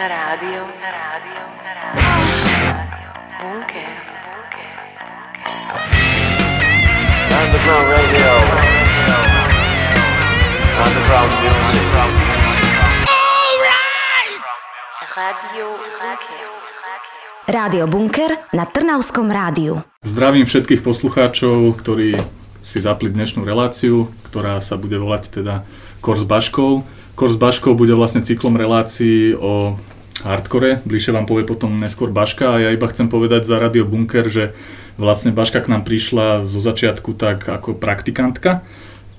Rádio, rádio, rádio. Bunker. Underground radio. Underground music. Radio Bunker. Rádio Bunker na Trnavskom rádiu. Zdravím všetkých poslucháčov, ktorí si zapli dnešnú reláciu, ktorá sa bude volať teda Kor s Baškou. Kor s Baškou bude vlastne cyklom relácií o hardcore, bližšie vám povie potom neskôr Baška a ja iba chcem povedať za Radio Bunker, že vlastne Baška k nám prišla zo začiatku tak ako praktikantka,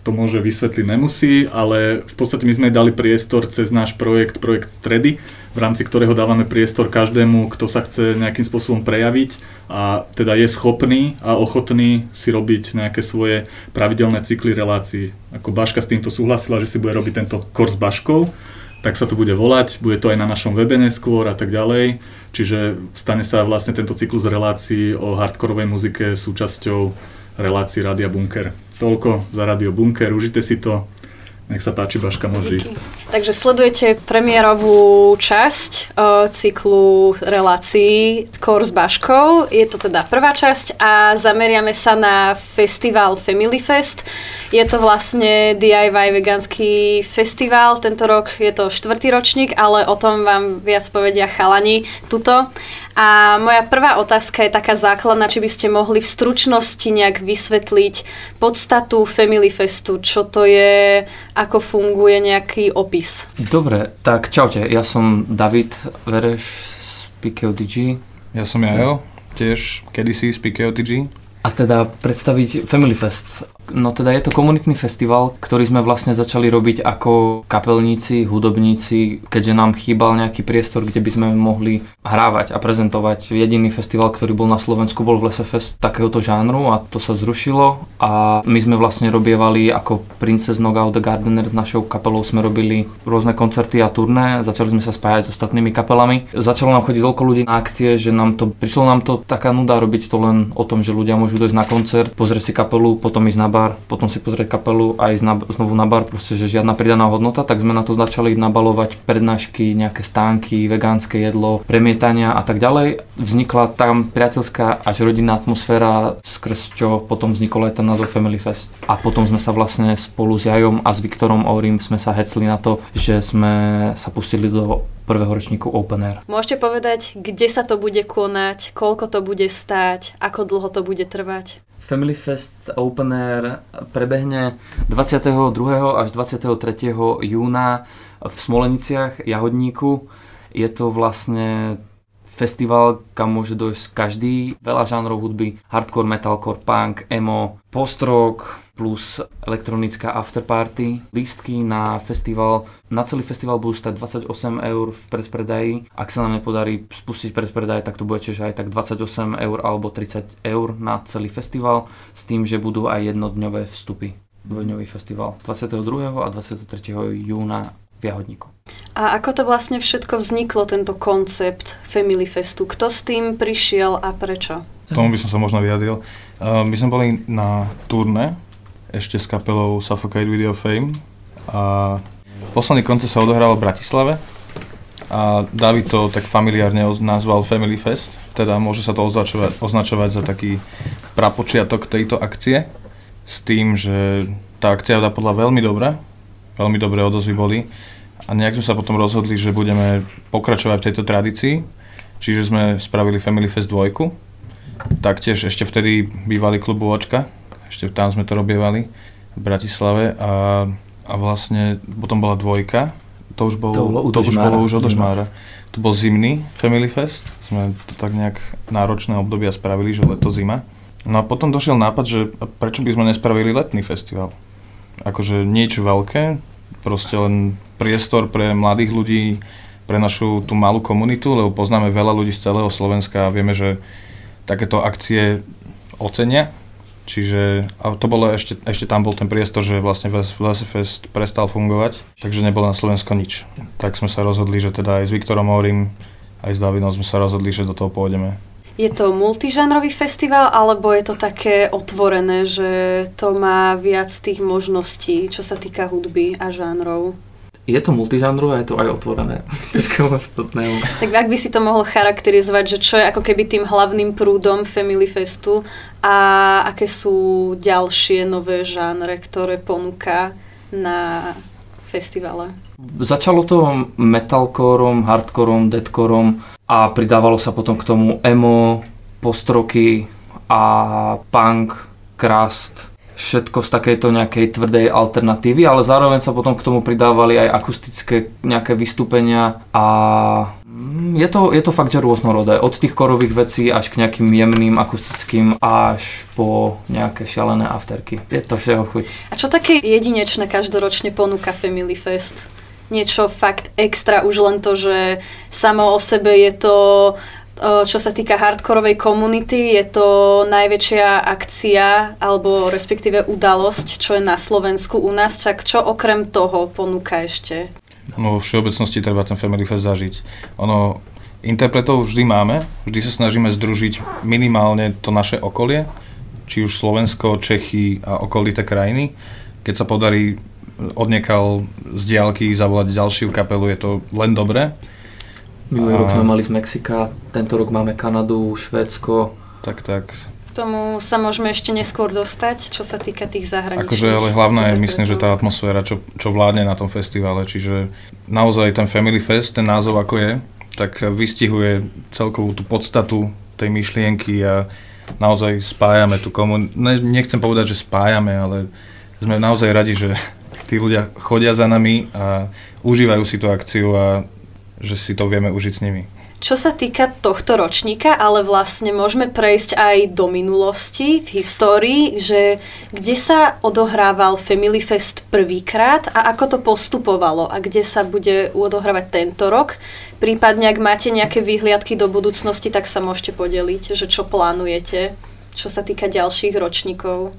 to môže vysvetliť nemusí, ale v podstate my sme dali priestor cez náš projekt, projekt Stredy, v rámci ktorého dávame priestor každému, kto sa chce nejakým spôsobom prejaviť a teda je schopný a ochotný si robiť nejaké svoje pravidelné cykly relácií. Ako Baška s týmto súhlasila, že si bude robiť tento kurs Baškou, tak sa to bude volať, bude to aj na našom webe neskôr a tak ďalej. Čiže stane sa vlastne tento cyklus relácií o hardkorovej muzike súčasťou relácií Rádia Bunker. Toľko za Radio Bunker, užite si to. Nech sa páči, Baška, môže ísť. Takže sledujete premiérovú časť o, cyklu relácií Kor s Baškou. Je to teda prvá časť a zameriame sa na festival Family Fest. Je to vlastne DIY vegánsky festival. Tento rok je to štvrtý ročník, ale o tom vám viac povedia chalani tuto. A moja prvá otázka je taká základná, či by ste mohli v stručnosti nejak vysvetliť podstatu Family Festu, čo to je, ako funguje nejaký opis. Dobre, tak čaute, ja som David Vereš z PKOTG. Ja som Jajo, tiež kedysi z PKOTG. A teda predstaviť Family Fest. No teda je to komunitný festival, ktorý sme vlastne začali robiť ako kapelníci, hudobníci, keďže nám chýbal nejaký priestor, kde by sme mohli hrávať a prezentovať. Jediný festival, ktorý bol na Slovensku, bol v Lese Fest takéhoto žánru a to sa zrušilo a my sme vlastne robievali ako Princess Knockout the Gardener s našou kapelou sme robili rôzne koncerty a turné, začali sme sa spájať s ostatnými kapelami. Začalo nám chodiť toľko ľudí na akcie, že nám to, prišlo nám to taká nuda robiť to len o tom, že ľudia môžu dojsť na koncert, pozrieť si kapelu, potom ísť na bar, potom si pozrieť kapelu a ísť na, znovu na bar, proste, že žiadna pridaná hodnota, tak sme na to začali nabalovať prednášky, nejaké stánky, vegánske jedlo, premietania a tak ďalej. Vznikla tam priateľská až rodinná atmosféra, skrz čo potom vznikol aj ten názov Family Fest. A potom sme sa vlastne spolu s Jajom a s Viktorom Aurim sme sa hecli na to, že sme sa pustili do prvého ročníku Open Air. Môžete povedať, kde sa to bude konať, koľko to bude stáť, ako dlho to bude trvať? Family Fest Open Air prebehne 22. až 23. júna v Smoleniciach, Jahodníku. Je to vlastne festival, kam môže dojsť každý. Veľa žánrov hudby, hardcore, metalcore, punk, emo, post-rock, plus elektronická afterparty. Lístky na festival, na celý festival budú stať 28 eur v predpredaji. Ak sa nám nepodarí spustiť predpredaj, tak to bude čiže aj tak 28 eur alebo 30 eur na celý festival s tým, že budú aj jednodňové vstupy. Dvojdňový festival 22. a 23. júna v Jahodníku. A ako to vlastne všetko vzniklo, tento koncept Family Festu? Kto s tým prišiel a prečo? Tomu by som sa možno vyjadril. Uh, my sme boli na turné ešte s kapelou Suffocate Video Fame. A posledný koncert sa odohral v Bratislave. A David to tak familiárne nazval Family Fest, teda môže sa to označovať, označovať za taký prapočiatok tejto akcie. S tým, že tá akcia podľa veľmi dobrá, veľmi dobré odozvy boli. A nejak sme sa potom rozhodli, že budeme pokračovať v tejto tradícii, čiže sme spravili Family Fest 2, taktiež ešte vtedy bývalý klub Očka, ešte tam sme to robievali v Bratislave a, a vlastne potom bola dvojka, to už bolo, to, to už bolo už od Ožmára. To bol zimný Family Fest, sme to tak nejak náročné obdobia spravili, že leto zima. No a potom došiel nápad, že prečo by sme nespravili letný festival. Akože niečo veľké, proste len priestor pre mladých ľudí, pre našu tú malú komunitu, lebo poznáme veľa ľudí z celého Slovenska a vieme, že takéto akcie ocenia Čiže a to bolo ešte, ešte tam bol ten priestor, že vlastne Fest prestal fungovať, takže nebolo na Slovensko nič. Tak sme sa rozhodli, že teda aj s Viktorom Horim, aj s Davidom sme sa rozhodli, že do toho pôjdeme. Je to multižánrový festival, alebo je to také otvorené, že to má viac tých možností, čo sa týka hudby a žánrov? Je to multižánrové, je to aj otvorené všetkému ostatnému. Tak ak by si to mohol charakterizovať, že čo je ako keby tým hlavným prúdom Family Festu a aké sú ďalšie nové žánre, ktoré ponúka na festivale? Začalo to metalcoreom, hardcoreom, deadcoreom a pridávalo sa potom k tomu emo, postroky a punk, crust, všetko z takejto nejakej tvrdej alternatívy, ale zároveň sa potom k tomu pridávali aj akustické nejaké vystúpenia a mm, je to, je to fakt, že rôznorodé. Od tých korových vecí až k nejakým jemným akustickým až po nejaké šialené afterky. Je to všeho chuť. A čo také jedinečné každoročne ponúka Family Fest? Niečo fakt extra, už len to, že samo o sebe je to čo sa týka hardkorovej komunity, je to najväčšia akcia alebo respektíve udalosť, čo je na Slovensku u nás. Čak čo okrem toho ponúka ešte? No vo všeobecnosti treba ten Family Fest zažiť. Ono, interpretov vždy máme, vždy sa snažíme združiť minimálne to naše okolie, či už Slovensko, Čechy a okolité krajiny. Keď sa podarí odniekal z diálky zavolať ďalšiu kapelu, je to len dobré. Minulý rok sme mali z Mexika, tento rok máme Kanadu, Švédsko. Tak, tak. K tomu sa môžeme ešte neskôr dostať, čo sa týka tých zahraničných. Akože, ale hlavná je, myslím, že tá atmosféra, čo, čo vládne na tom festivale, čiže naozaj ten Family Fest, ten názov ako je, tak vystihuje celkovú tú podstatu tej myšlienky a naozaj spájame tú komun... Ne, nechcem povedať, že spájame, ale sme naozaj radi, že tí ľudia chodia za nami a užívajú si tú akciu a že si to vieme užiť s nimi. Čo sa týka tohto ročníka, ale vlastne môžeme prejsť aj do minulosti, v histórii, že kde sa odohrával Family Fest prvýkrát a ako to postupovalo a kde sa bude odohrávať tento rok. Prípadne, ak máte nejaké výhliadky do budúcnosti, tak sa môžete podeliť, že čo plánujete, čo sa týka ďalších ročníkov.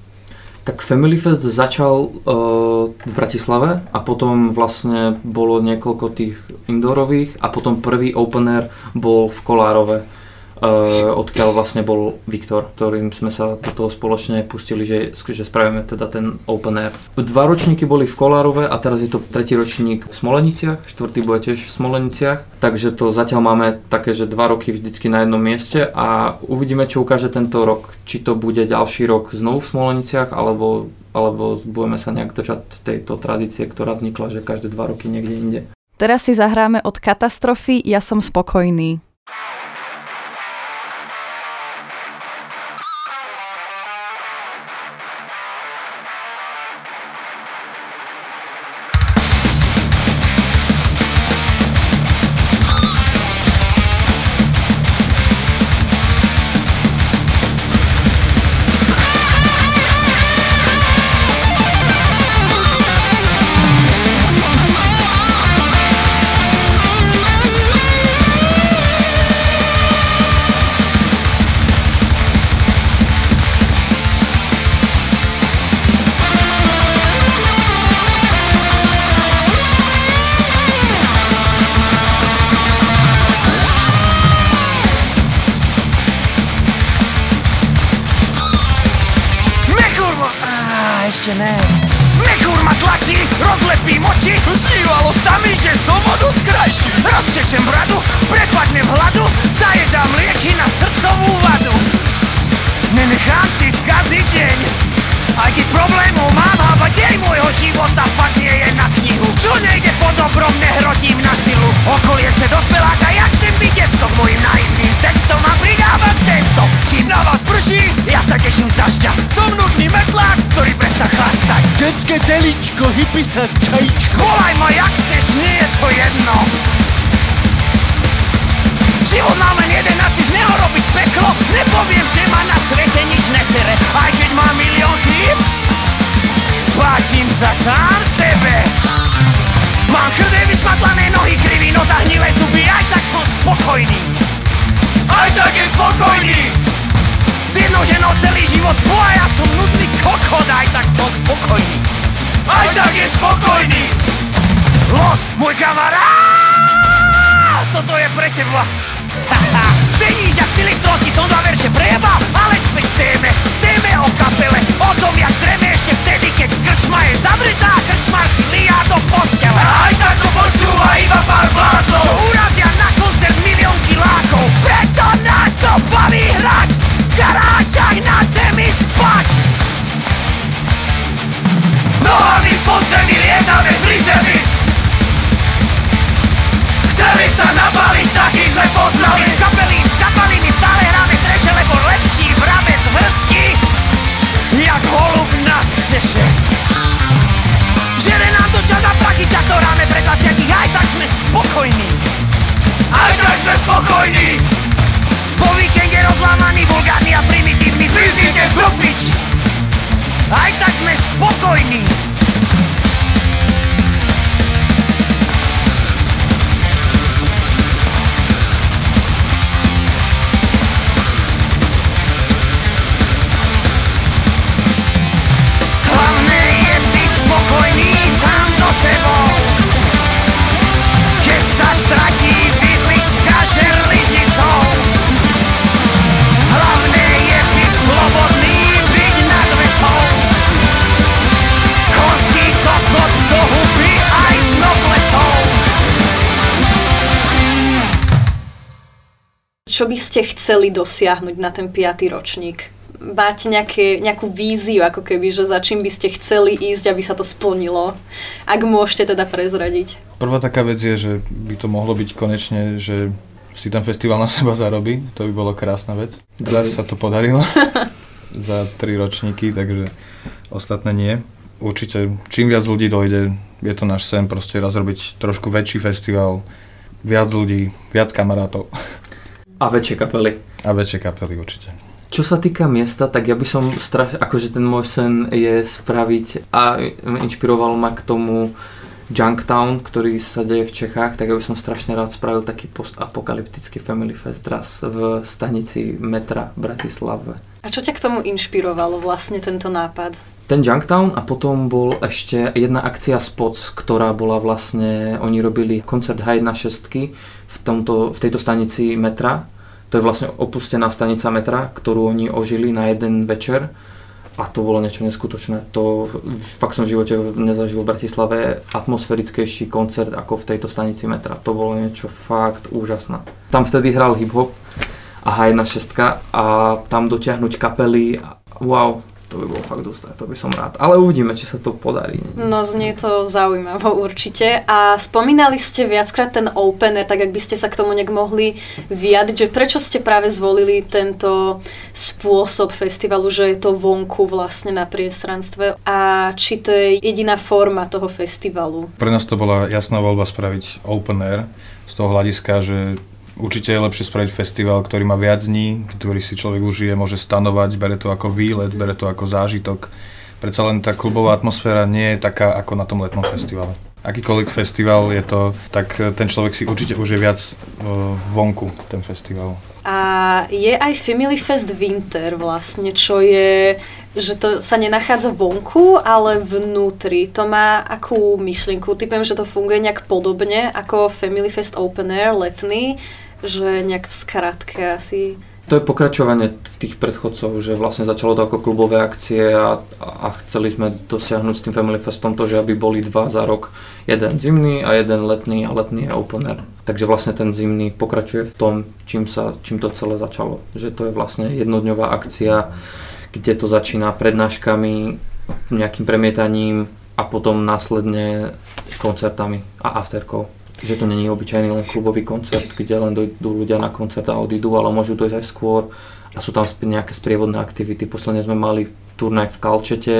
Tak Family Fest začal uh, v Bratislave a potom vlastne bolo niekoľko tých indoorových a potom prvý open air bol v Kolárove odkiaľ vlastne bol Viktor, ktorým sme sa do toho spoločne pustili, že, že spravíme teda ten open air. Dva ročníky boli v Kolárove a teraz je to tretí ročník v Smoleniciach, štvrtý bude tiež v Smoleniciach, takže to zatiaľ máme také, že dva roky vždycky na jednom mieste a uvidíme, čo ukáže tento rok. Či to bude ďalší rok znovu v Smoleniciach, alebo, alebo budeme sa nejak držať tejto tradície, ktorá vznikla, že každé dva roky niekde inde. Teraz si zahráme od katastrofy Ja som spokojný. tak je spokojný. Los, môj kamarát Toto je pre teba. Ceníš, ak filistrovský som dva verše prejebal Ale späť k téme, k téme o kapele. O tom, jak treme ešte vtedy, keď krčma je zavretá Krčmar si lia do postele. Aj tak to počúva iba pár blázov poznali Kapelí s kapalými stále hráme treše, lebo lepší vrabec v hrsti Jak holub na střeše Žere nám to čas a prachy, často hráme pre 20 Aj tak sme spokojní. Aj tak sme spokojní. Po víkende rozlámaný, vulgárny a primitívny Zmiznite do piči Aj tak sme spokojní Čo by ste chceli dosiahnuť na ten 5. ročník? Máte nejaké, nejakú víziu, ako keby, že za čím by ste chceli ísť, aby sa to splnilo? Ak môžete teda prezradiť. Prvá taká vec je, že by to mohlo byť konečne, že si ten festival na seba zarobí. To by bolo krásna vec. Zase sa to podarilo za tri ročníky, takže ostatné nie. Určite, čím viac ľudí dojde, je to náš sen proste raz robiť trošku väčší festival, viac ľudí, viac kamarátov A väčšie kapely. a väčšie kapely určite. Čo sa týka miesta, tak ja by som straš... akože ten môj sen je spraviť a inšpiroval ma k tomu Junktown, ktorý sa deje v Čechách, tak ja by som strašne rád spravil taký postapokalyptický Family Fest raz v stanici metra Bratislave. A čo ťa k tomu inšpirovalo vlastne tento nápad? Ten Junktown a potom bol ešte jedna akcia Spots, ktorá bola vlastne, oni robili koncert H1.6 v, tomto, v tejto stanici metra. To je vlastne opustená stanica metra, ktorú oni ožili na jeden večer a to bolo niečo neskutočné. To fakt som v živote nezažil v Bratislave atmosférickejší koncert ako v tejto stanici metra. To bolo niečo fakt úžasné. Tam vtedy hral hip-hop a H1.6 a tam dotiahnuť kapely, wow, to by bolo fakt dosť, to by som rád. Ale uvidíme, či sa to podarí. No znie to zaujímavo určite. A spomínali ste viackrát ten opener, tak ak by ste sa k tomu nejak mohli vyjadriť, že prečo ste práve zvolili tento spôsob festivalu, že je to vonku vlastne na priestranstve a či to je jediná forma toho festivalu? Pre nás to bola jasná voľba spraviť open air z toho hľadiska, že Určite je lepšie spraviť festival, ktorý má viac dní, ktorý si človek užije, môže stanovať, bere to ako výlet, bere to ako zážitok. Predsa len tá klubová atmosféra nie je taká ako na tom letnom festivale. Akýkoľvek festival je to, tak ten človek si určite užije viac uh, vonku ten festival. A je aj Family Fest Winter vlastne, čo je, že to sa nenachádza vonku, ale vnútri. To má akú myšlienku? Typujem, že to funguje nejak podobne ako Family Fest Open Air letný, že nejak v skratke asi... To je pokračovanie tých predchodcov, že vlastne začalo to ako klubové akcie a, a chceli sme dosiahnuť s tým Family Festom to, že aby boli dva za rok, jeden zimný a jeden letný a letný je open. Takže vlastne ten zimný pokračuje v tom, čím, sa, čím to celé začalo. Že to je vlastne jednodňová akcia, kde to začína prednáškami, nejakým premietaním a potom následne koncertami a afterkou že to není obyčajný len klubový koncert, kde len dojdú ľudia na koncert a odídu, ale môžu dojsť aj skôr a sú tam nejaké sprievodné aktivity. Posledne sme mali turnaj v Kalčete,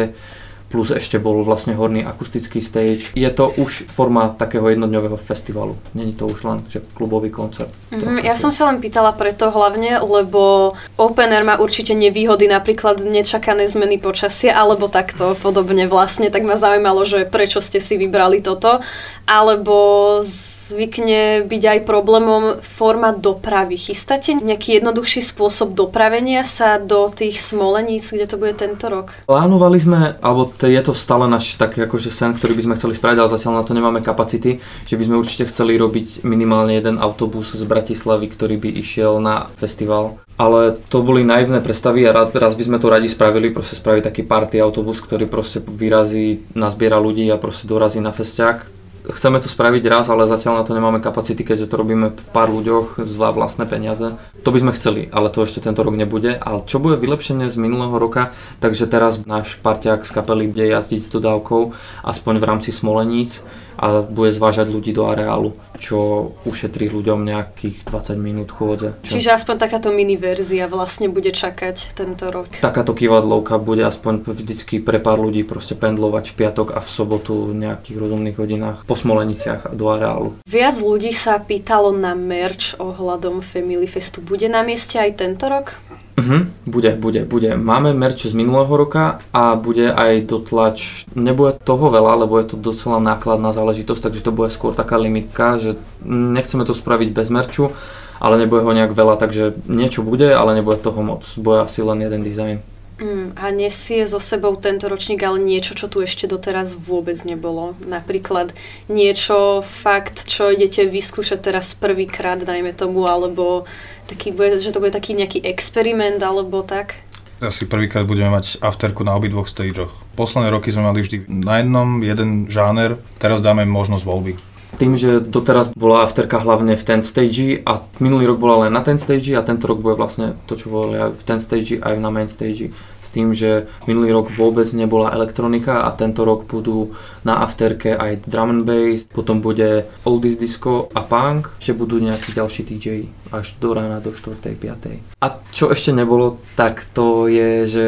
plus ešte bol vlastne horný akustický stage. Je to už forma takého jednodňového festivalu. Není to už len že klubový koncert. Mm-hmm, ja som sa len pýtala preto hlavne, lebo Open Air má určite nevýhody, napríklad nečakané zmeny počasia, alebo takto podobne vlastne, tak ma zaujímalo, že prečo ste si vybrali toto, alebo zvykne byť aj problémom forma dopravy. Chystáte nejaký jednoduchší spôsob dopravenia sa do tých Smoleníc, kde to bude tento rok? Plánovali sme, alebo je to stále náš taký akože sen, ktorý by sme chceli spraviť, ale zatiaľ na to nemáme kapacity, že by sme určite chceli robiť minimálne jeden autobus z Bratislavy, ktorý by išiel na festival. Ale to boli naivné predstavy a raz by sme to radi spravili, proste spraviť taký party autobus, ktorý proste vyrazí, nazbiera ľudí a proste dorazí na festiak chceme to spraviť raz, ale zatiaľ na to nemáme kapacity, keďže to robíme v pár ľuďoch za vlastné peniaze. To by sme chceli, ale to ešte tento rok nebude. Ale čo bude vylepšenie z minulého roka, takže teraz náš parťák z kapely bude jazdiť s dodávkou, aspoň v rámci Smoleníc a bude zvážať ľudí do areálu, čo ušetrí ľuďom nejakých 20 minút chôdze. Čo... Čiže aspoň takáto mini verzia vlastne bude čakať tento rok. Takáto kývadlovka bude aspoň vždycky pre pár ľudí proste pendlovať v piatok a v sobotu v nejakých rozumných hodinách po Smoleniciach a do areálu. Viac ľudí sa pýtalo na merch ohľadom Family Festu. Bude na mieste aj tento rok? Uh-huh, bude, bude, bude. Máme merch z minulého roka a bude aj dotlač. Nebude toho veľa, lebo je to docela nákladná záležitosť, takže to bude skôr taká limitka, že nechceme to spraviť bez merču, ale nebude ho nejak veľa, takže niečo bude, ale nebude toho moc. Bude asi len jeden dizajn. Mm, a nesie so sebou tento ročník ale niečo, čo tu ešte doteraz vôbec nebolo. Napríklad niečo, fakt, čo idete vyskúšať teraz prvýkrát, dajme tomu, alebo taký, že to bude taký nejaký experiment, alebo tak? Asi prvýkrát budeme mať afterku na obidvoch stageoch. Posledné roky sme mali vždy na jednom jeden žáner, teraz dáme možnosť voľby. Tým, že doteraz bola afterka hlavne v ten stage a minulý rok bola len na ten stage a tento rok bude vlastne to, čo bolo aj v ten stage aj na main stage. Tým, že minulý rok vôbec nebola elektronika a tento rok budú na afterke aj drum and bass, potom bude oldies disco a punk, ešte budú nejakí ďalší DJ až do rána do 4. 5. A čo ešte nebolo, tak to je, že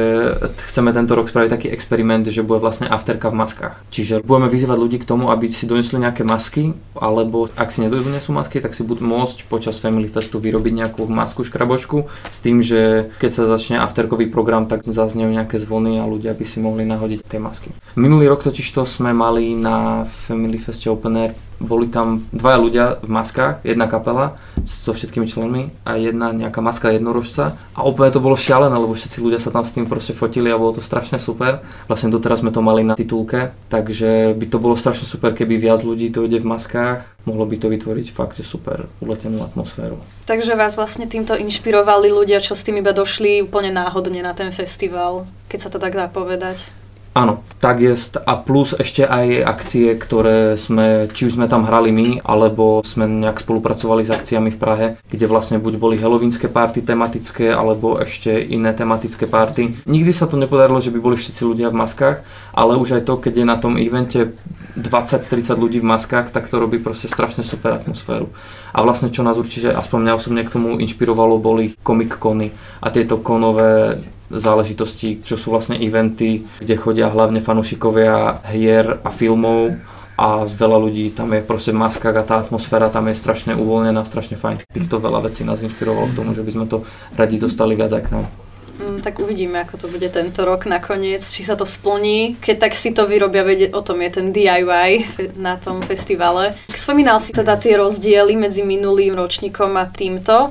chceme tento rok spraviť taký experiment, že bude vlastne afterka v maskách. Čiže budeme vyzývať ľudí k tomu, aby si donesli nejaké masky, alebo ak si nedonesú masky, tak si budú môcť počas Family Festu vyrobiť nejakú masku škrabošku s tým, že keď sa začne afterkový program, tak zaznejú nejaké zvony a ľudia by si mohli nahodiť tie masky. Minulý rok totiž to sme mali na Family Feste Open Air boli tam dvaja ľudia v maskách, jedna kapela so všetkými členmi a jedna nejaká maska jednorožca a úplne to bolo šialené, lebo všetci ľudia sa tam s tým proste fotili a bolo to strašne super. Vlastne doteraz sme to mali na titulke, takže by to bolo strašne super, keby viac ľudí dojde v maskách, mohlo by to vytvoriť fakt super uletenú atmosféru. Takže vás vlastne týmto inšpirovali ľudia, čo s tým iba došli úplne náhodne na ten festival, keď sa to tak dá povedať? Áno, tak je a plus ešte aj akcie, ktoré sme, či už sme tam hrali my, alebo sme nejak spolupracovali s akciami v Prahe, kde vlastne buď boli helovínske party tematické, alebo ešte iné tematické party. Nikdy sa to nepodarilo, že by boli všetci ľudia v maskách, ale už aj to, keď je na tom evente 20-30 ľudí v maskách, tak to robí proste strašne super atmosféru. A vlastne čo nás určite, aspoň mňa osobne k tomu inšpirovalo, boli comic kony a tieto konové záležitosti, čo sú vlastne eventy, kde chodia hlavne fanúšikovia hier a filmov a veľa ľudí tam je proste v a tá atmosféra tam je strašne uvoľnená, strašne fajn. Týchto veľa vecí nás inšpirovalo k tomu, že by sme to radi dostali viac aj k nám. Mm, tak uvidíme, ako to bude tento rok nakoniec, či sa to splní. Keď tak si to vyrobia, vedieť o tom je ten DIY na tom festivale. Spomínal si teda tie rozdiely medzi minulým ročníkom a týmto.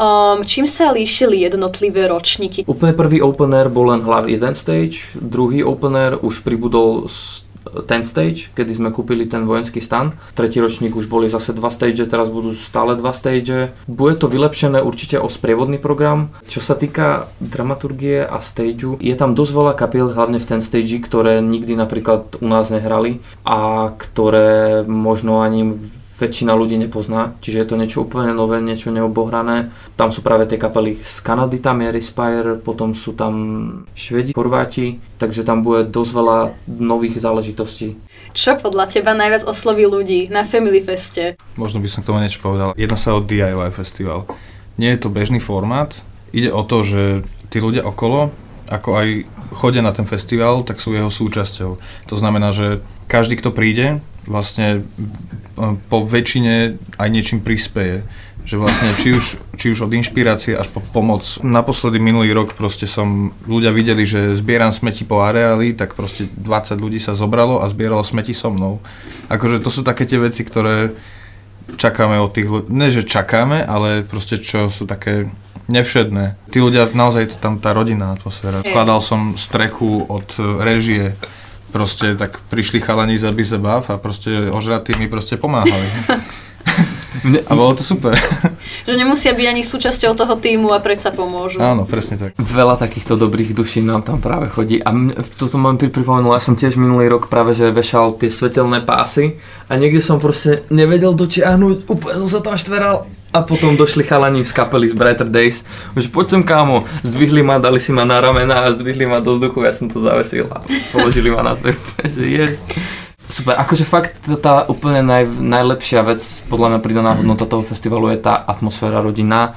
Um, čím sa líšili jednotlivé ročníky? Úplne prvý opener bol len hlavný jeden stage, druhý opener už pribudol ten stage, kedy sme kúpili ten vojenský stan. Tretí ročník už boli zase dva stage, teraz budú stále dva stage. Bude to vylepšené určite o sprievodný program. Čo sa týka dramaturgie a stageu, je tam dosť veľa kapiel, hlavne v ten stage, ktoré nikdy napríklad u nás nehrali a ktoré možno ani väčšina ľudí nepozná, čiže je to niečo úplne nové, niečo neobohrané. Tam sú práve tie kapely z Kanady, tam je Respire, potom sú tam Švedi, Chorváti, takže tam bude dosť veľa nových záležitostí. Čo podľa teba najviac osloví ľudí na Family Feste? Možno by som k tomu niečo povedal. Jedná sa o DIY festival. Nie je to bežný formát, ide o to, že tí ľudia okolo, ako aj chodia na ten festival, tak sú jeho súčasťou. To znamená, že každý, kto príde, vlastne po väčšine aj niečím prispieje. Že vlastne či už, či už od inšpirácie až po pomoc. Naposledy minulý rok proste som, ľudia videli, že zbieram smeti po areáli, tak proste 20 ľudí sa zobralo a zbieralo smeti so mnou. Akože to sú také tie veci, ktoré čakáme od tých ľudí. Ne, že čakáme, ale proste čo sú také nevšedné. Tí ľudia, naozaj je to tam tá rodinná atmosféra. Skladal som strechu od režie, proste tak prišli chalani z Abyss Above a proste ožratí mi proste pomáhali. a bolo to super. Že nemusia byť ani súčasťou toho týmu a predsa pomôžu. Áno, presne tak. Veľa takýchto dobrých duší nám tam práve chodí. A mne, toto pri- pripomenulo, ja som tiež minulý rok práve, že vešal tie svetelné pásy a niekde som proste nevedel dočiahnuť, úplne som sa tam štveral. A potom došli chalani z kapely z Brighter Days, už poď sem kámo, zdvihli ma, dali si ma na ramena a zdvihli ma do vzduchu, ja som to zavesil a položili ma na to, že yes. Super, akože fakt tá úplne naj, najlepšia vec, podľa mňa pridaná hodnota toho festivalu je tá atmosféra rodina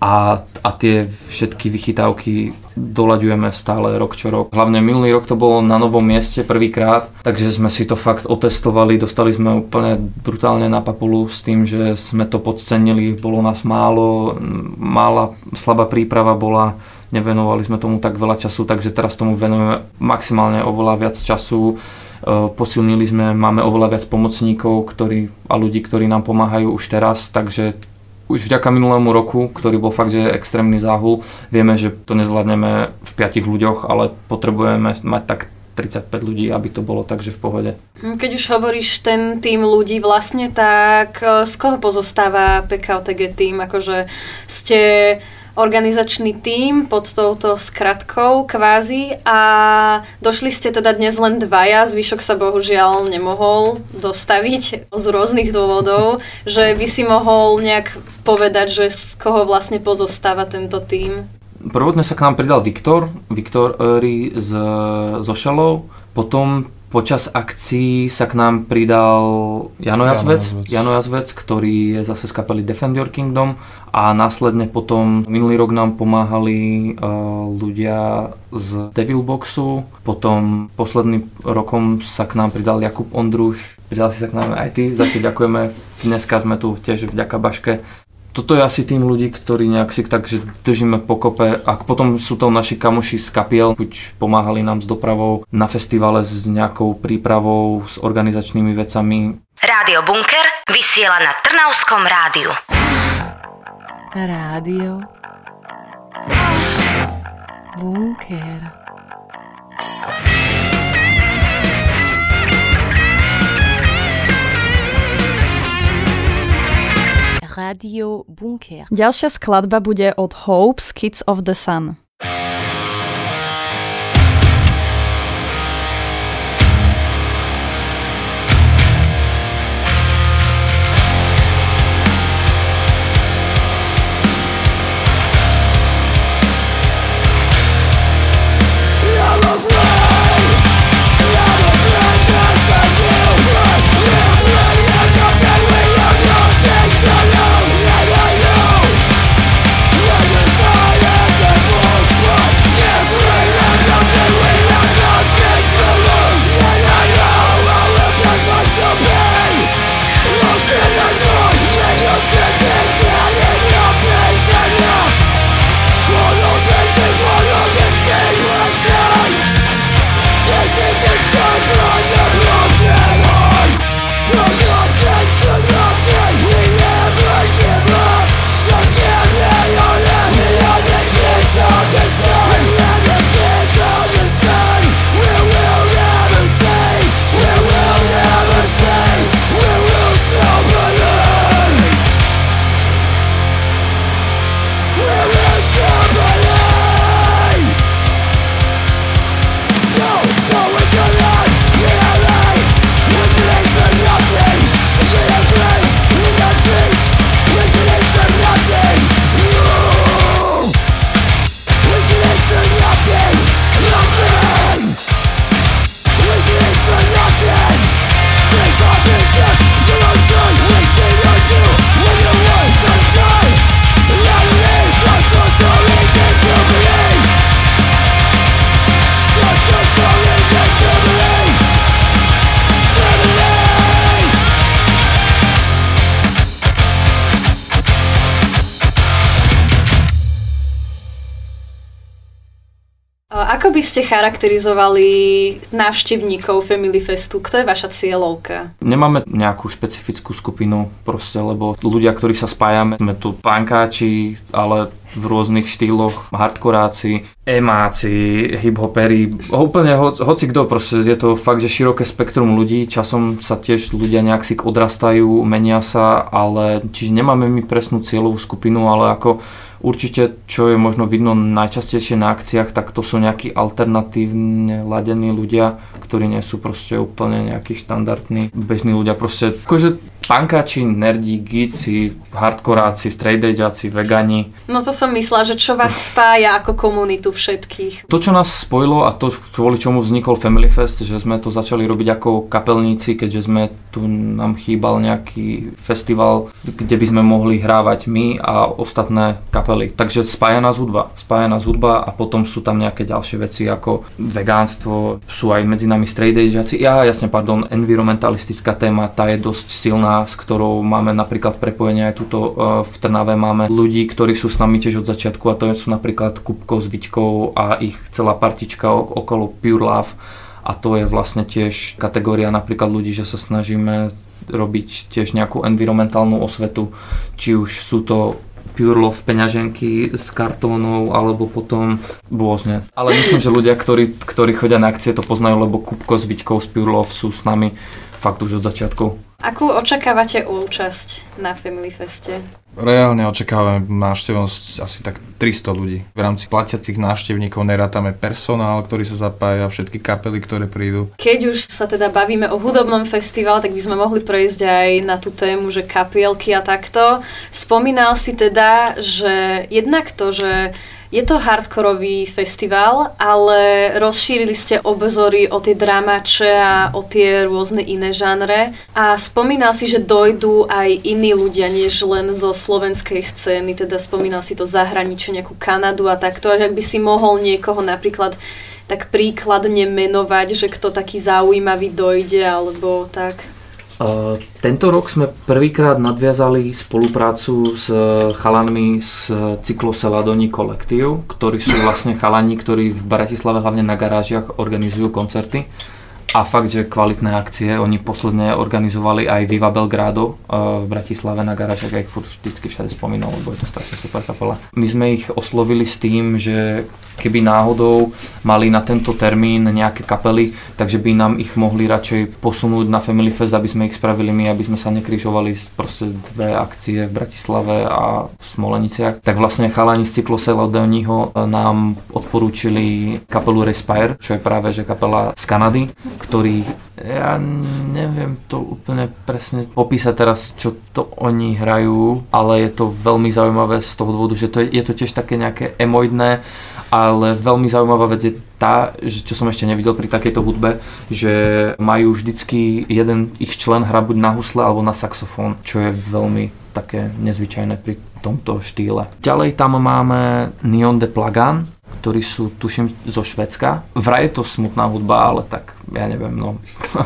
a, a tie všetky vychytávky doľaďujeme stále rok čo rok. Hlavne minulý rok to bolo na novom mieste prvýkrát, takže sme si to fakt otestovali, dostali sme úplne brutálne na papulu s tým, že sme to podcenili, bolo nás málo, mála, slabá príprava bola, nevenovali sme tomu tak veľa času, takže teraz tomu venujeme maximálne oveľa viac času. E, Posilnili sme, máme oveľa viac pomocníkov ktorí, a ľudí, ktorí nám pomáhajú už teraz, takže už vďaka minulému roku, ktorý bol fakt, že extrémny záhul, vieme, že to nezvládneme v piatich ľuďoch, ale potrebujeme mať tak 35 ľudí, aby to bolo takže v pohode. Keď už hovoríš ten tým ľudí vlastne, tak e, z koho pozostáva PKOTG tým? Akože ste organizačný tím pod touto skratkou kvázi a došli ste teda dnes len dvaja, zvyšok sa bohužiaľ nemohol dostaviť z rôznych dôvodov, že by si mohol nejak povedať, že z koho vlastne pozostáva tento tím. Prvotne sa k nám pridal Viktor, Viktor Öry z, zo Šelov, potom Počas akcií sa k nám pridal Jano Jazvec, Jano Jazvec, ktorý je zase z kapely Defend Your Kingdom. A následne potom minulý rok nám pomáhali uh, ľudia z Devilboxu, potom posledným rokom sa k nám pridal Jakub Ondruš, pridal si sa k nám aj ty, za čo ďakujeme, dneska sme tu tiež vďaka Baške toto je asi tým ľudí, ktorí nejak si tak, že držíme pokope a potom sú to naši kamoši z kapiel, buď pomáhali nám s dopravou na festivale s nejakou prípravou, s organizačnými vecami. Rádio Bunker vysiela na Trnavskom rádiu. Rádio Bunker. Rádio Bunker. Ďalšia skladba bude od Hopes Kids of the Sun. Ste charakterizovali návštevníkov Family Festu? Kto je vaša cieľovka? Nemáme nejakú špecifickú skupinu, proste, lebo ľudia, ktorí sa spájame, sme tu pankáči, ale v rôznych štýloch, hardkoráci, emáci, hip-hoperi, úplne ho, hoci kto, proste je to fakt, že široké spektrum ľudí, časom sa tiež ľudia nejak si odrastajú, menia sa, ale čiže nemáme my presnú cieľovú skupinu, ale ako Určite, čo je možno vidno najčastejšie na akciách, tak to sú nejakí alternatívne ladení ľudia, ktorí nie sú proste úplne nejakí štandardní, bežní ľudia. Proste akože pankáči, nerdi, geeci, hardkoráci, straightageáci, vegani. No to som myslela, že čo vás spája ako komunitu všetkých. To, čo nás spojilo a to, kvôli čomu vznikol Family Fest, že sme to začali robiť ako kapelníci, keďže sme tu nám chýbal nejaký festival, kde by sme mohli hrávať my a ostatné kapely. Takže spája nás hudba. Spája nás hudba a potom sú tam nejaké ďalšie veci ako vegánstvo, sú aj medzi nami straightageáci. Ja, jasne, pardon, environmentalistická téma, tá je dosť silná s ktorou máme napríklad prepojenie aj tuto e, v Trnave máme ľudí, ktorí sú s nami tiež od začiatku a to sú napríklad Kupko s Viťkou a ich celá partička okolo Pure Love. A to je vlastne tiež kategória napríklad ľudí, že sa snažíme robiť tiež nejakú environmentálnu osvetu, či už sú to Pure Love peňaženky s kartónou alebo potom rôzne. Ale myslím, že ľudia, ktorí, ktorí chodia na akcie to poznajú, lebo Kupko s Viťkou z Pure Love sú s nami fakt už od začiatku. Akú očakávate účasť na Family Feste? Reálne očakávame návštevnosť asi tak 300 ľudí. V rámci platiacich návštevníkov nerátame personál, ktorý sa zapája, všetky kapely, ktoré prídu. Keď už sa teda bavíme o hudobnom festivale, tak by sme mohli prejsť aj na tú tému, že kapielky a takto. Spomínal si teda, že jednak to, že je to hardkorový festival, ale rozšírili ste obezory o tie dramače a o tie rôzne iné žánre. A spomínal si, že dojdú aj iní ľudia, než len zo slovenskej scény, teda spomínal si to zahraničie, nejakú Kanadu a takto. Až ak by si mohol niekoho napríklad tak príkladne menovať, že kto taký zaujímavý dojde, alebo tak. Tento rok sme prvýkrát nadviazali spoluprácu s chalanmi z Cykloseladoni kolektív, ktorí sú vlastne chalani, ktorí v Bratislave hlavne na garážiach organizujú koncerty. A fakt, že kvalitné akcie. Oni posledne organizovali aj Viva Belgrado uh, v Bratislave na garážiach, ja ich furt vždycky všade spomínal, lebo je to strašne super kapela. My sme ich oslovili s tým, že keby náhodou mali na tento termín nejaké kapely, takže by nám ich mohli radšej posunúť na Family Fest, aby sme ich spravili my, aby sme sa nekrižovali proste dve akcie v Bratislave a v Smoleniciach. Tak vlastne chalani z Cyklosela Doniho e, nám odporúčili kapelu Respire, čo je práve že kapela z Kanady, ktorý ja neviem to úplne presne popísať teraz, čo to oni hrajú, ale je to veľmi zaujímavé z toho dôvodu, že to je, je to tiež také nejaké emoidné ale veľmi zaujímavá vec je tá, že čo som ešte nevidel pri takejto hudbe, že majú vždycky jeden ich člen hrať buď na husle alebo na saxofón, čo je veľmi také nezvyčajné pri tomto štýle. Ďalej tam máme Neon de Plagan, ktorí sú, tuším, zo Švedska. Vraj je to smutná hudba, ale tak ja neviem, no to,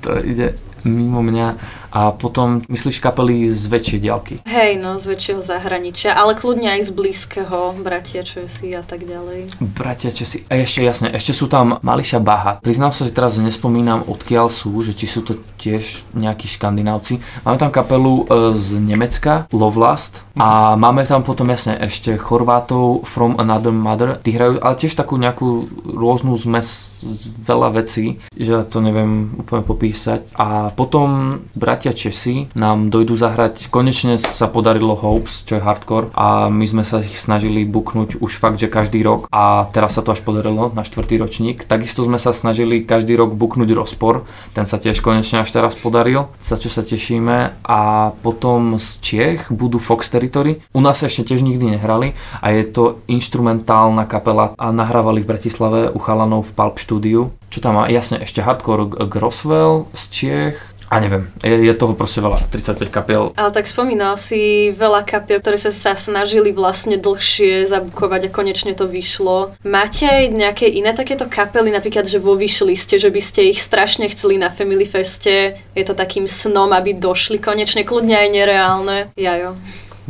to ide mimo mňa a potom myslíš kapely z väčšej diaľky? Hej, no z väčšieho zahraničia, ale kľudne aj z blízkeho, bratia Česi a tak ďalej. Bratia Česi, a ešte jasne, ešte sú tam Mališa Baha. Priznám sa, že teraz nespomínam odkiaľ sú, že či sú to tiež nejakí škandinávci. Máme tam kapelu e, z Nemecka, Lovelast a máme tam potom jasne ešte Chorvátov From Another Mother. Tí hrajú ale tiež takú nejakú rôznu zmes veľa vecí, že to neviem úplne popísať. A potom bratia bratia Česi nám dojdú zahrať, konečne sa podarilo Hopes, čo je hardcore a my sme sa ich snažili buknúť už fakt, že každý rok a teraz sa to až podarilo na štvrtý ročník. Takisto sme sa snažili každý rok buknúť rozpor, ten sa tiež konečne až teraz podaril, za čo sa tešíme a potom z Čiech budú Fox Territory. U nás ešte tiež nikdy nehrali a je to instrumentálna kapela a nahrávali v Bratislave u chalanov v Pulp Studiu. Čo tam má? Jasne, ešte hardcore Groswell z Čiech, a neviem, je, je toho proste veľa, 35 kapiel. Ale tak spomínal si veľa kapiel, ktoré sa, sa snažili vlastne dlhšie zabukovať a konečne to vyšlo. Máte aj nejaké iné takéto kapely, napríklad, že vo vyšliste, že by ste ich strašne chceli na Family Feste? Je to takým snom, aby došli konečne, kľudne aj nereálne? Jajo.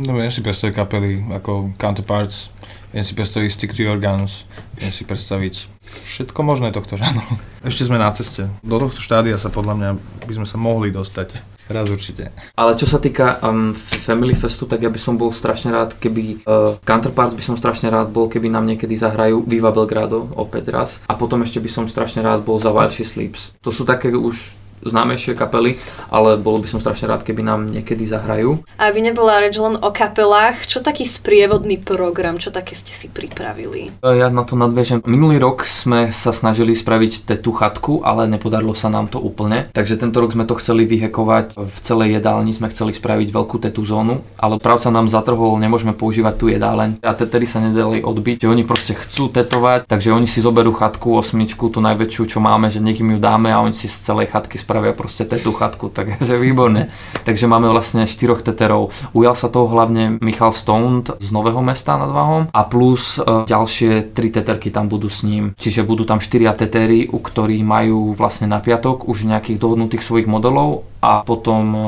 No, viem si predstaviť kapely ako Counterparts, viem si predstaviť Stick to Your Guns, viem si predstaviť všetko možné tohto žánu. Ešte sme na ceste. Do tohto štádia sa podľa mňa by sme sa mohli dostať. Raz určite. Ale čo sa týka um, Family Festu, tak ja by som bol strašne rád, keby uh, Counterparts by som strašne rád bol, keby nám niekedy zahrajú Viva Belgrado opäť raz. A potom ešte by som strašne rád bol za While She Sleeps. To sú také už známejšie kapely, ale bol by som strašne rád, keby nám niekedy zahrajú. Aby nebola reč len o kapelách, čo taký sprievodný program, čo také ste si pripravili? E, Ja na to nadviežem. Minulý rok sme sa snažili spraviť tetu chatku, ale nepodarilo sa nám to úplne. Takže tento rok sme to chceli vyhekovať. V celej jedálni sme chceli spraviť veľkú tetu zónu, ale pravca nám zatrhol, nemôžeme používať tú jedáleň. A tetery sa nedali odbiť, že oni proste chcú tetovať, takže oni si zoberú chatku, osmičku, tú najväčšiu, čo máme, že nech im ju dáme a oni si z celej chatky spravia proste tetu chatku, takže výborne. Takže máme vlastne štyroch teterov. Ujal sa toho hlavne Michal Stone z Nového mesta nad Váhom a plus e, ďalšie tri teterky tam budú s ním. Čiže budú tam štyria tetery, u ktorých majú vlastne na piatok už nejakých dohodnutých svojich modelov a potom e,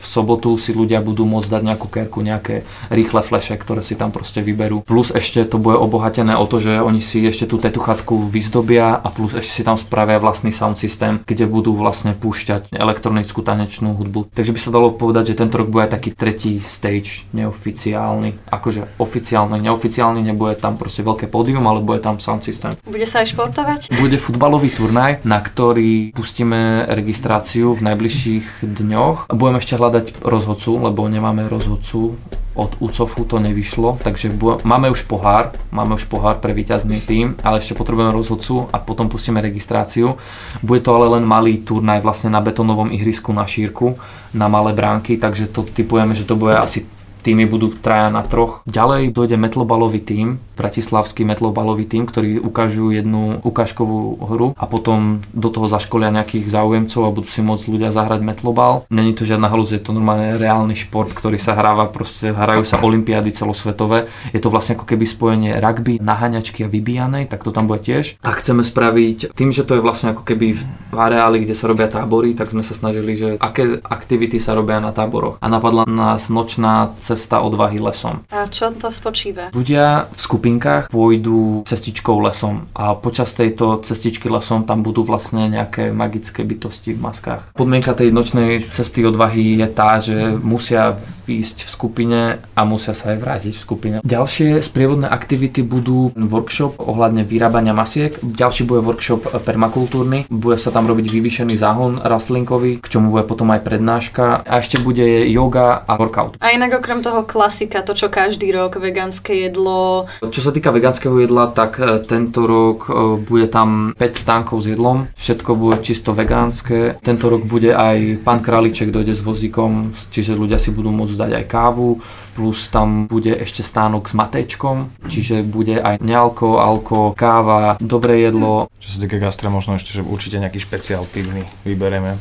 v sobotu si ľudia budú môcť dať nejakú kerku, nejaké rýchle fleše, ktoré si tam proste vyberú. Plus ešte to bude obohatené o to, že oni si ešte tú tetu chatku vyzdobia a plus ešte si tam spravia vlastný sound systém, kde budú vlastne púšťať elektronickú tanečnú hudbu. Takže by sa dalo povedať, že tento rok bude aj taký tretí stage, neoficiálny. Akože oficiálny, neoficiálny, nebude tam proste veľké pódium, ale bude tam sound systém. Bude sa aj športovať? Bude futbalový turnaj, na ktorý pustíme registráciu v najbližších dňoch. Budeme ešte hľadať rozhodcu, lebo nemáme rozhodcu od UCOFu to nevyšlo, takže bu- máme už pohár, máme už pohár pre víťazný tým, ale ešte potrebujeme rozhodcu a potom pustíme registráciu. Bude to ale len malý turnaj vlastne na betonovom ihrisku na šírku, na malé bránky, takže to typujeme, že to bude asi týmy budú traja na troch. Ďalej dojde metlobalový tím, bratislavský metlobalový tím, ktorý ukážu jednu ukážkovú hru a potom do toho zaškolia nejakých záujemcov a budú si môcť ľudia zahrať metlobal. Není to žiadna halúz, je to normálne reálny šport, ktorý sa hráva, proste hrajú sa olimpiády celosvetové. Je to vlastne ako keby spojenie rugby, naháňačky a vybíjanej, tak to tam bude tiež. A chceme spraviť, tým, že to je vlastne ako keby v areáli, kde sa robia tábory, tak sme sa snažili, že aké aktivity sa robia na táboroch. A napadla nás nočná cesta odvahy lesom. A čo to spočíva? Ľudia v skupinkách pôjdu cestičkou lesom a počas tejto cestičky lesom tam budú vlastne nejaké magické bytosti v maskách. Podmienka tej nočnej cesty odvahy je tá, že musia výjsť v skupine a musia sa aj vrátiť v skupine. Ďalšie sprievodné aktivity budú workshop ohľadne vyrábania masiek, ďalší bude workshop permakultúrny, bude sa tam robiť vyvýšený záhon rastlinkový, k čomu bude potom aj prednáška a ešte bude yoga a workout. A inak okrem toho klasika, to čo každý rok, vegánske jedlo. Čo sa týka vegánskeho jedla, tak e, tento rok e, bude tam 5 stánkov s jedlom, všetko bude čisto vegánske. Tento rok bude aj pán Králiček dojde s vozíkom, čiže ľudia si budú môcť dať aj kávu, plus tam bude ešte stánok s matečkom, čiže bude aj nealko, alko, káva, dobré jedlo. Čo sa týka gastra, možno ešte, že určite nejaký špeciál pivný vyberieme,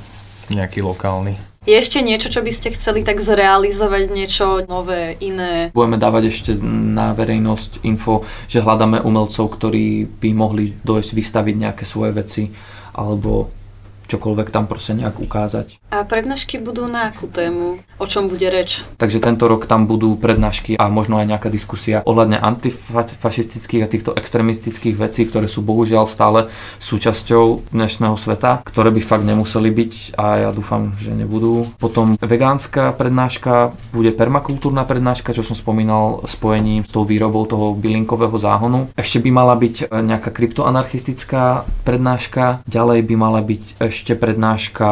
nejaký lokálny. Je ešte niečo, čo by ste chceli tak zrealizovať, niečo nové, iné? Budeme dávať ešte na verejnosť info, že hľadáme umelcov, ktorí by mohli dojsť vystaviť nejaké svoje veci alebo čokoľvek tam proste nejak ukázať. A prednášky budú na akú tému? O čom bude reč? Takže tento rok tam budú prednášky a možno aj nejaká diskusia ohľadne antifašistických a týchto extremistických vecí, ktoré sú bohužiaľ stále súčasťou dnešného sveta, ktoré by fakt nemuseli byť a ja dúfam, že nebudú. Potom vegánska prednáška, bude permakultúrna prednáška, čo som spomínal spojením s tou výrobou toho bylinkového záhonu. Ešte by mala byť nejaká kryptoanarchistická prednáška, ďalej by mala byť ešte prednáška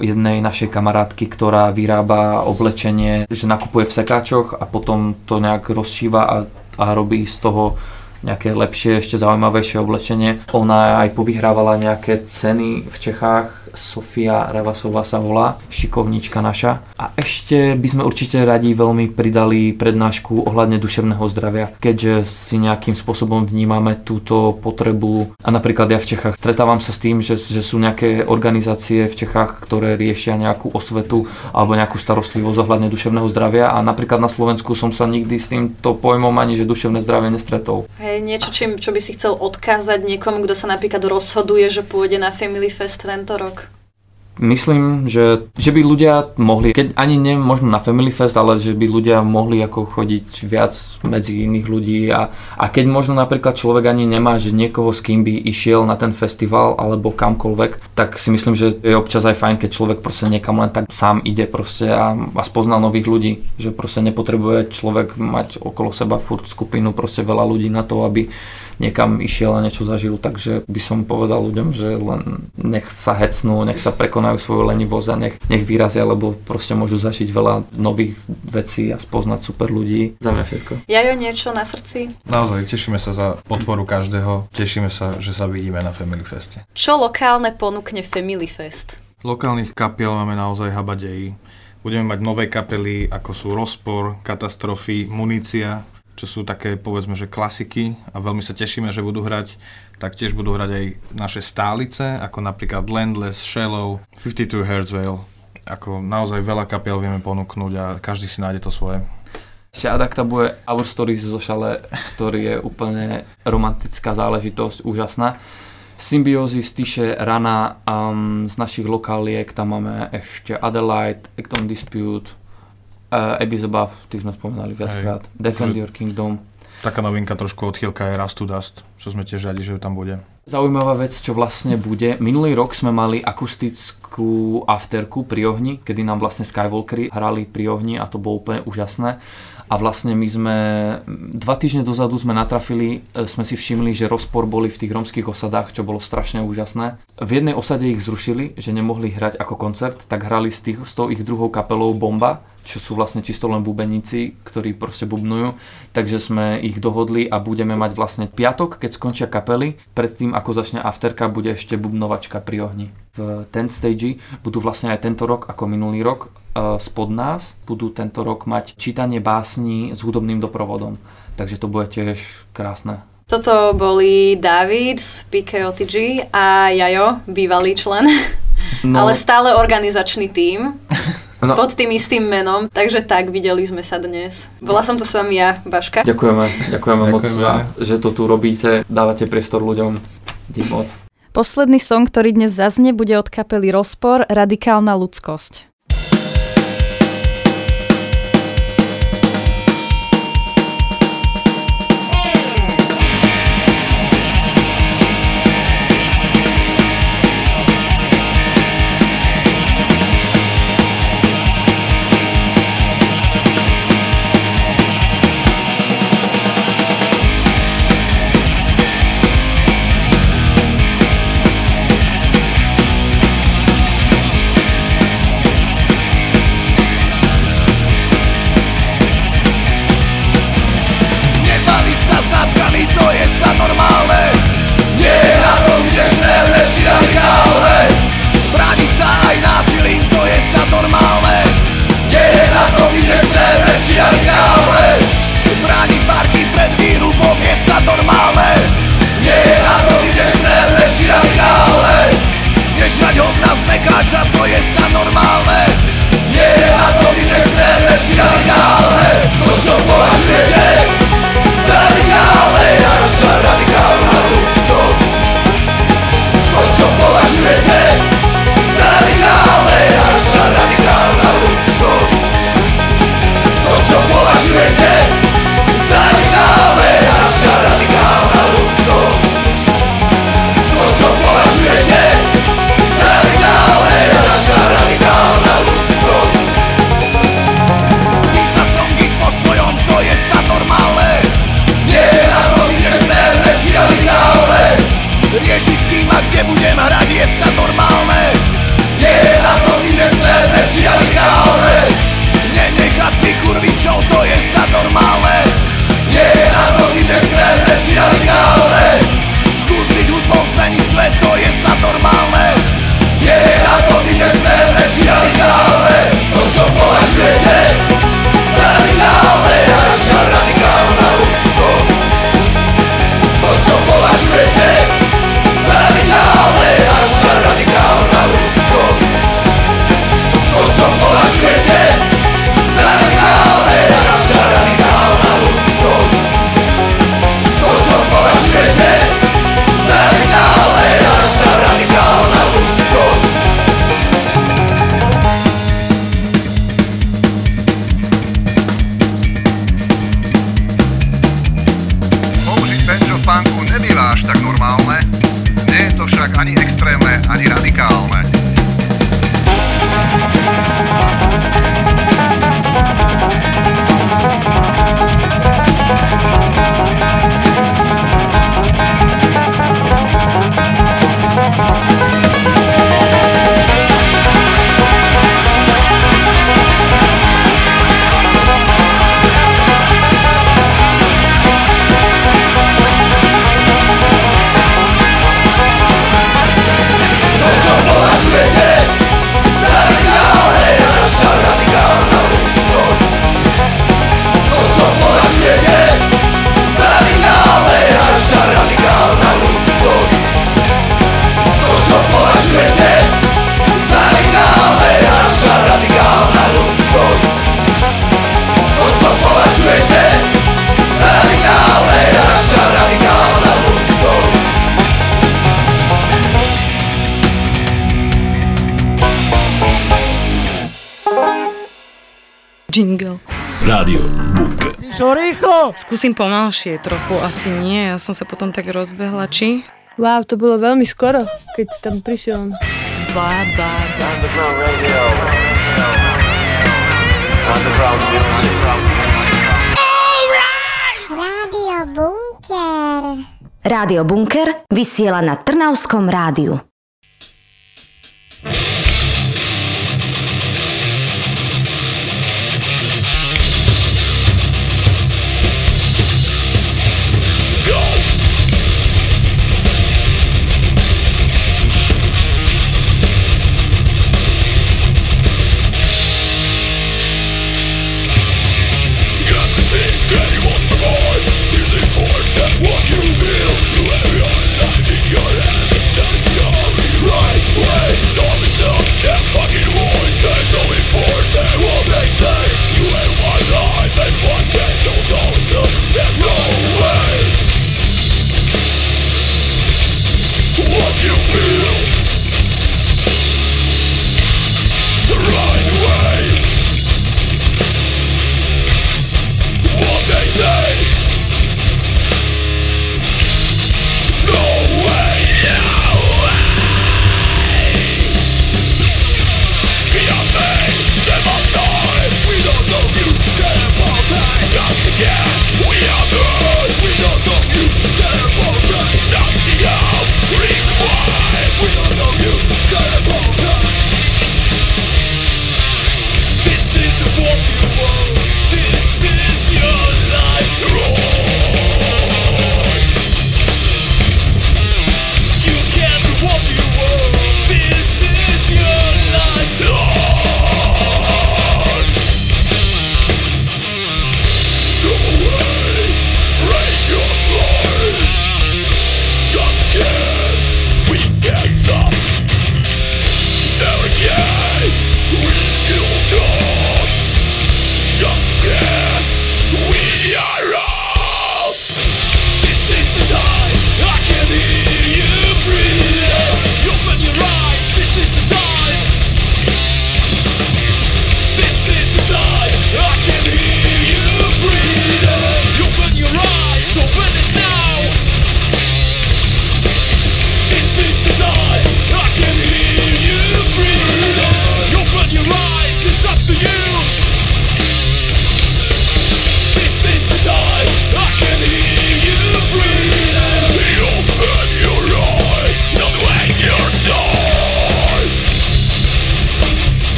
jednej našej kamarátky, ktorá vyrába oblečenie, že nakupuje v sekáčoch a potom to nejak rozšíva a, a robí z toho nejaké lepšie, ešte zaujímavejšie oblečenie. Ona aj povyhrávala nejaké ceny v Čechách, Sofia Ravasová sa volá, šikovníčka naša. A ešte by sme určite radi veľmi pridali prednášku ohľadne duševného zdravia, keďže si nejakým spôsobom vnímame túto potrebu. A napríklad ja v Čechách stretávam sa s tým, že, že sú nejaké organizácie v Čechách, ktoré riešia nejakú osvetu alebo nejakú starostlivosť ohľadne duševného zdravia a napríklad na Slovensku som sa nikdy s týmto pojmom ani že duševné zdravie nestretol. Hej, niečo, čím, čo by si chcel odkázať niekomu, kto sa napríklad rozhoduje, že pôjde na Family Fest tento rok? Myslím, že, že by ľudia mohli, keď ani nie možno na Family Fest, ale že by ľudia mohli ako chodiť viac medzi iných ľudí a, a keď možno napríklad človek ani nemá, že niekoho s kým by išiel na ten festival alebo kamkoľvek, tak si myslím, že je občas aj fajn, keď človek proste niekam len tak sám ide proste a, a spozná nových ľudí, že proste nepotrebuje človek mať okolo seba furt skupinu proste veľa ľudí na to, aby niekam išiel a niečo zažil, takže by som povedal ľuďom, že len nech sa hecnú, nech sa prekonajú svoju lenivosť a nech, nech vyrazia, lebo proste môžu zažiť veľa nových vecí a spoznať super ľudí. Za mňa všetko. Jajo, niečo na srdci? Naozaj, tešíme sa za podporu každého, tešíme sa, že sa vidíme na Family Feste. Čo lokálne ponúkne Family Fest? Lokálnych kapiel máme naozaj habadejí. Budeme mať nové kapely, ako sú Rozpor, Katastrofy, Munícia, čo sú také povedzme, že klasiky a veľmi sa tešíme, že budú hrať. Taktiež budú hrať aj naše stálice, ako napríklad Landless, Shallow, 52 Hertz Veil. Ako naozaj veľa kapiel vieme ponúknuť a každý si nájde to svoje. Ešte adakta bude Our Stories zo Šale, ktorý je úplne romantická záležitosť, úžasná. Symbiosis, Tyše, Rana, um, z našich lokáliek tam máme ešte Adelaide, Acton Dispute, uh, Abyss Above, tých sme spomenali viackrát, Defend Your Kingdom. Taká novinka trošku odchýlka je Rust to Dust, čo sme tiež radi, že ju tam bude. Zaujímavá vec, čo vlastne bude. Minulý rok sme mali akustickú afterku pri ohni, kedy nám vlastne Skywalkery hrali pri ohni a to bolo úplne úžasné. A vlastne my sme, dva týždne dozadu sme natrafili, e, sme si všimli, že rozpor boli v tých romských osadách, čo bolo strašne úžasné. V jednej osade ich zrušili, že nemohli hrať ako koncert, tak hrali s, tých, s tou ich druhou kapelou Bomba, čo sú vlastne čisto len bubeníci, ktorí proste bubnujú. Takže sme ich dohodli a budeme mať vlastne piatok, keď skončia kapely. Predtým, ako začne afterka, bude ešte bubnovačka pri ohni. V ten stage budú vlastne aj tento rok, ako minulý rok, spod nás budú tento rok mať čítanie básní s hudobným doprovodom. Takže to bude tiež krásne. Toto boli David z PKOTG a Jajo, bývalý člen, No. ale stále organizačný tím. No. Pod tým istým menom, takže tak, videli sme sa dnes. Bola som tu s vami ja, Baška. Ďakujeme, ďakujeme moc, Ďakujeme. za, že to tu robíte, dávate priestor ľuďom. Dík moc. Posledný song, ktorý dnes zaznie, bude od kapely Rozpor, Radikálna ľudskosť. nás mekáča, to je na normálne. Nie a to my nechceme či radikálne To čo považujete za radikálne Naša radikálna ľudskosť. To čo považujete Skúsim pomalšie trochu, asi nie. Ja som sa potom tak rozbehla, či? Wow, to bolo veľmi skoro, keď tam prišiel. Bá, bá, bá. Underground radio. Underground music. Rádio Bunker. Rádio Bunker vysiela na Trnavskom rádiu.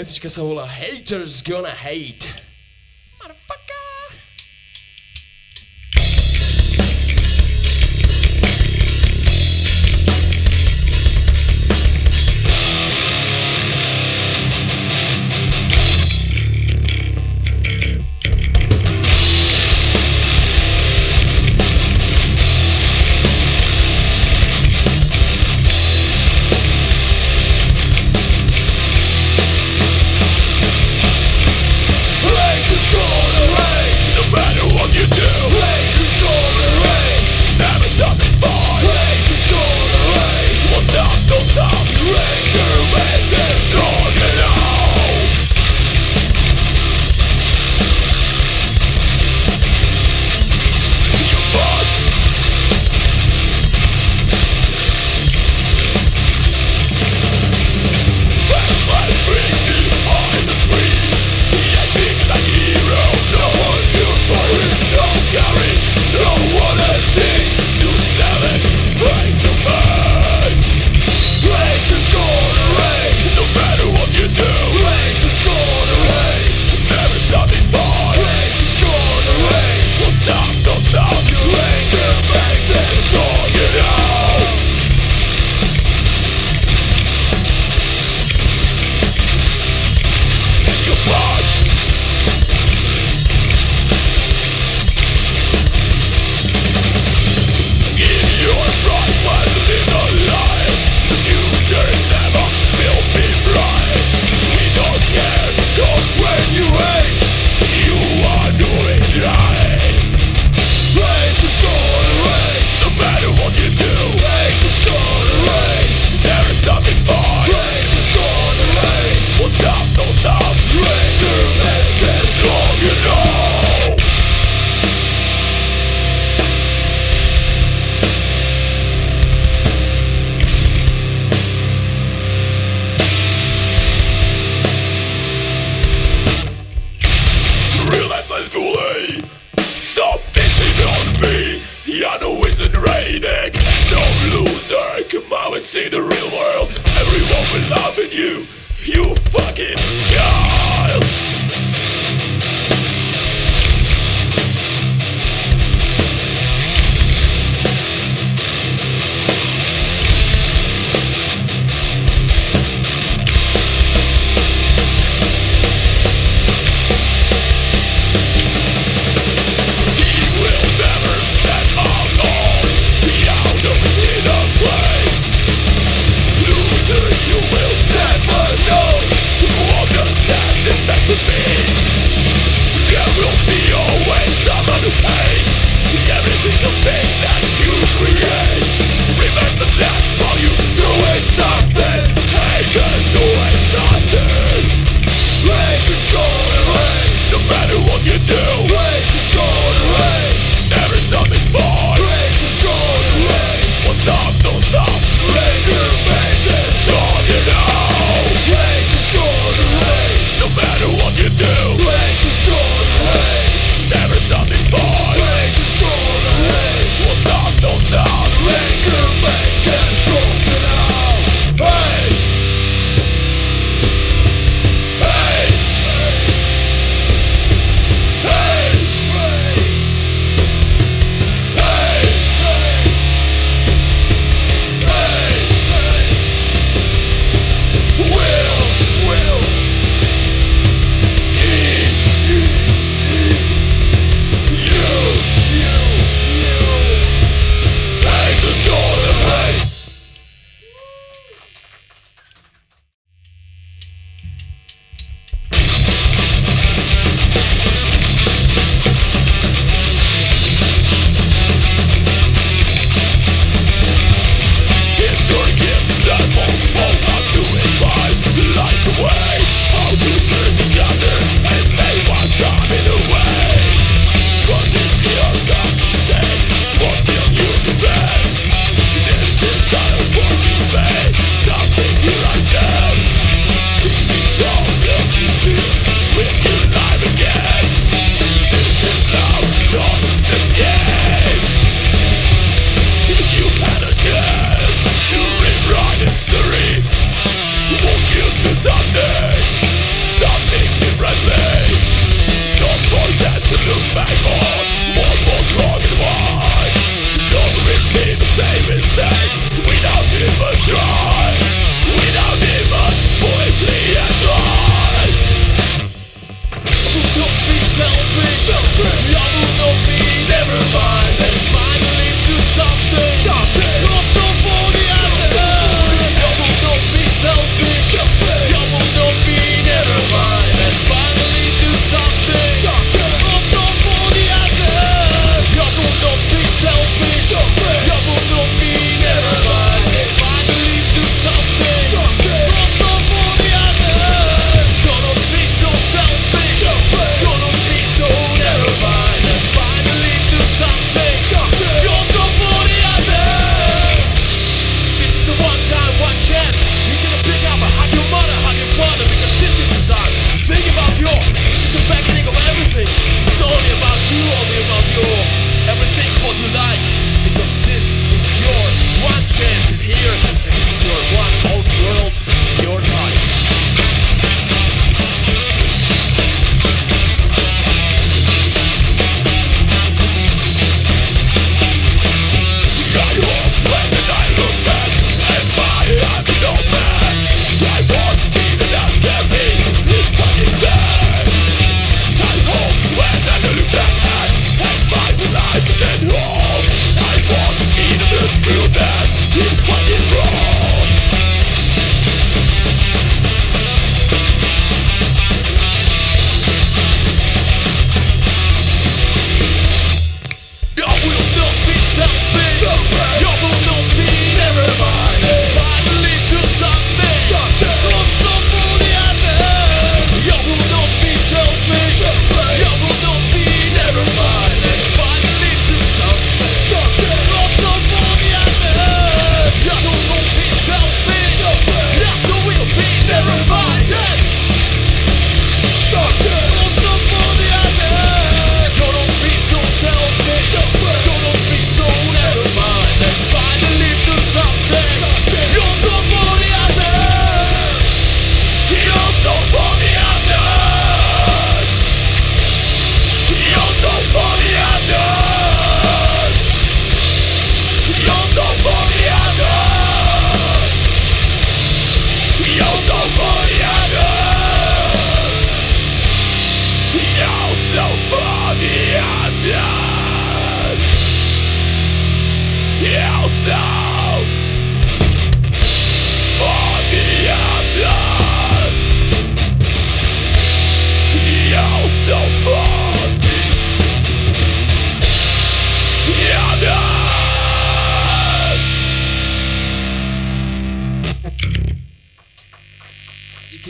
Pesička se volá Haters Gonna Hate.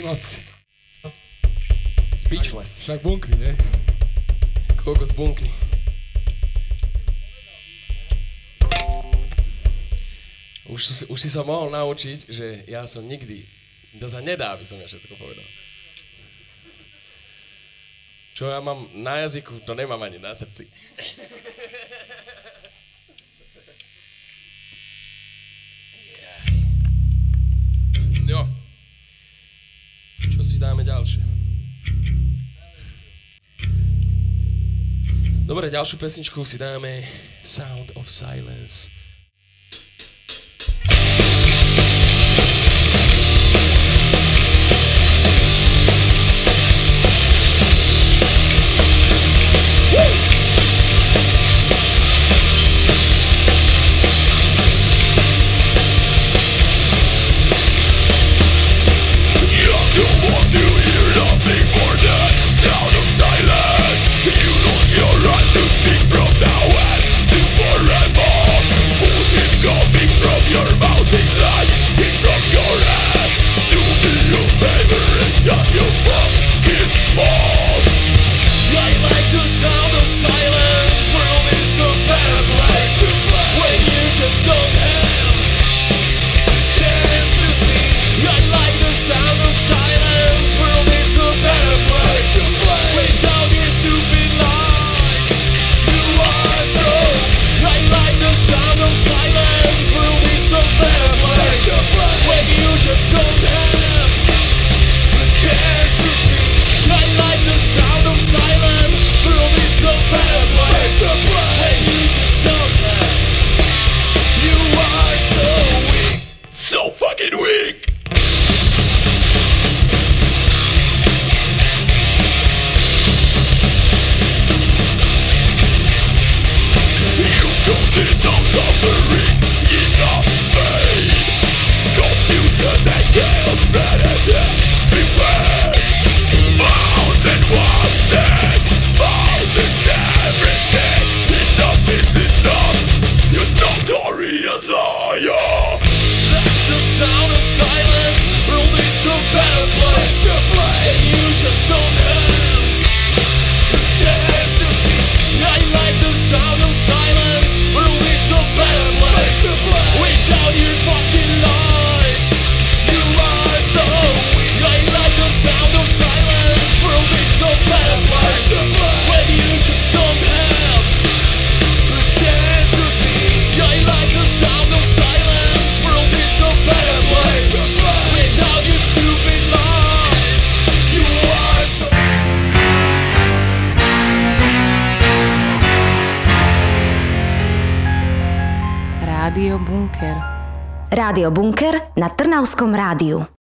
Kimots. Speechless. Šāk bunkrī, ne? Kaut kas bunkrī. už, už si sa mohol naučiť, že ja som nikdy, to sa nedá, aby som ja všetko povedal. Čo ja mám na jazyku, to nemám ani na srdci. Jo. Čo si dáme ďalšie? Dobre, ďalšiu pesničku si dáme Sound of Silence.